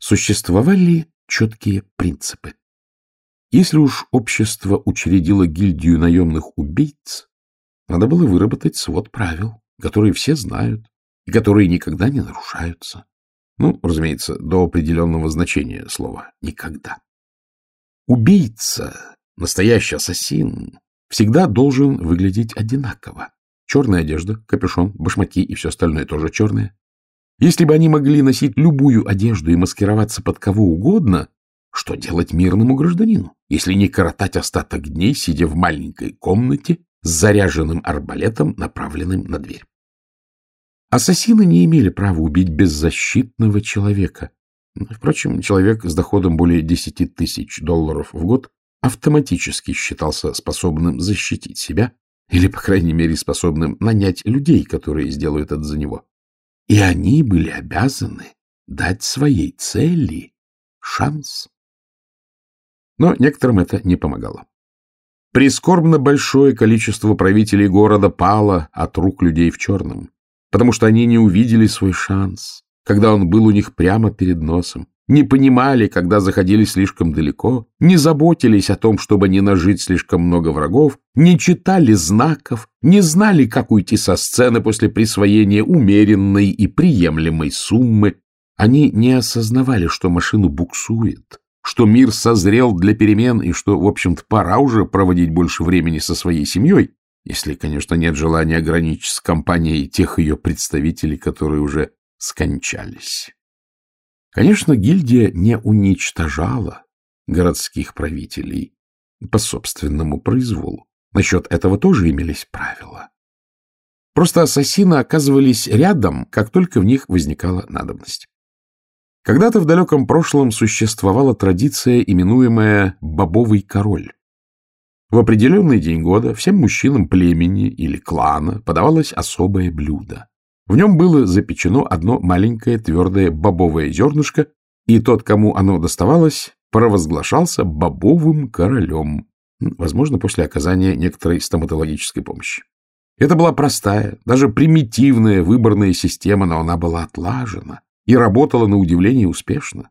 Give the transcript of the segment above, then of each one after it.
существовали четкие принципы. Если уж общество учредило гильдию наемных убийц, надо было выработать свод правил, которые все знают и которые никогда не нарушаются. Ну, разумеется, до определенного значения слова «никогда». Убийца, настоящий ассасин, всегда должен выглядеть одинаково. Черная одежда, капюшон, башмаки и все остальное тоже черное. Если бы они могли носить любую одежду и маскироваться под кого угодно, что делать мирному гражданину, если не коротать остаток дней, сидя в маленькой комнате с заряженным арбалетом, направленным на дверь? Ассасины не имели права убить беззащитного человека. Впрочем, человек с доходом более 10 тысяч долларов в год автоматически считался способным защитить себя или, по крайней мере, способным нанять людей, которые сделают это за него. И они были обязаны дать своей цели шанс. Но некоторым это не помогало. Прискорбно большое количество правителей города пало от рук людей в черном, потому что они не увидели свой шанс, когда он был у них прямо перед носом, не понимали, когда заходили слишком далеко, не заботились о том, чтобы не нажить слишком много врагов, не читали знаков, не знали, как уйти со сцены после присвоения умеренной и приемлемой суммы. Они не осознавали, что машину буксует, что мир созрел для перемен и что, в общем-то, пора уже проводить больше времени со своей семьей, если, конечно, нет желания ограничить с компанией тех ее представителей, которые уже скончались. Конечно, гильдия не уничтожала городских правителей по собственному произволу. Насчет этого тоже имелись правила. Просто ассасины оказывались рядом, как только в них возникала надобность. Когда-то в далеком прошлом существовала традиция, именуемая «бобовый король». В определенный день года всем мужчинам племени или клана подавалось особое блюдо. В нем было запечено одно маленькое твердое бобовое зернышко, и тот, кому оно доставалось, провозглашался бобовым королем, возможно, после оказания некоторой стоматологической помощи. Это была простая, даже примитивная выборная система, но она была отлажена и работала на удивление успешно.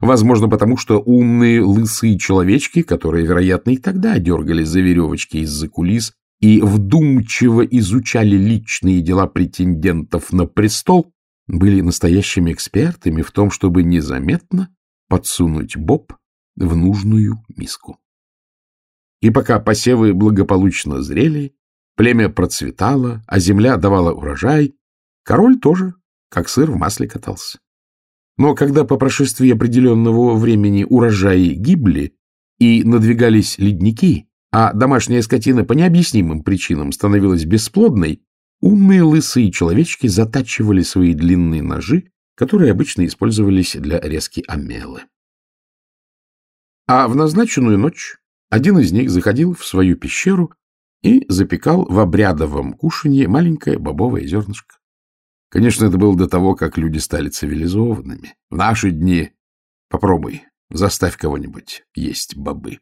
Возможно, потому что умные лысые человечки, которые, вероятно, и тогда дергались за веревочки из-за кулис и вдумчиво изучали личные дела претендентов на престол, были настоящими экспертами в том, чтобы незаметно подсунуть боб в нужную миску. И пока посевы благополучно зрели, племя процветало, а земля давала урожай, король тоже, как сыр в масле катался. Но когда по прошествии определенного времени урожаи гибли и надвигались ледники, а домашняя скотина по необъяснимым причинам становилась бесплодной, умные лысые человечки затачивали свои длинные ножи, которые обычно использовались для резки омелы. А в назначенную ночь один из них заходил в свою пещеру и запекал в обрядовом кушанье маленькое бобовое зернышко. Конечно, это было до того, как люди стали цивилизованными. В наши дни попробуй, заставь кого-нибудь есть бобы.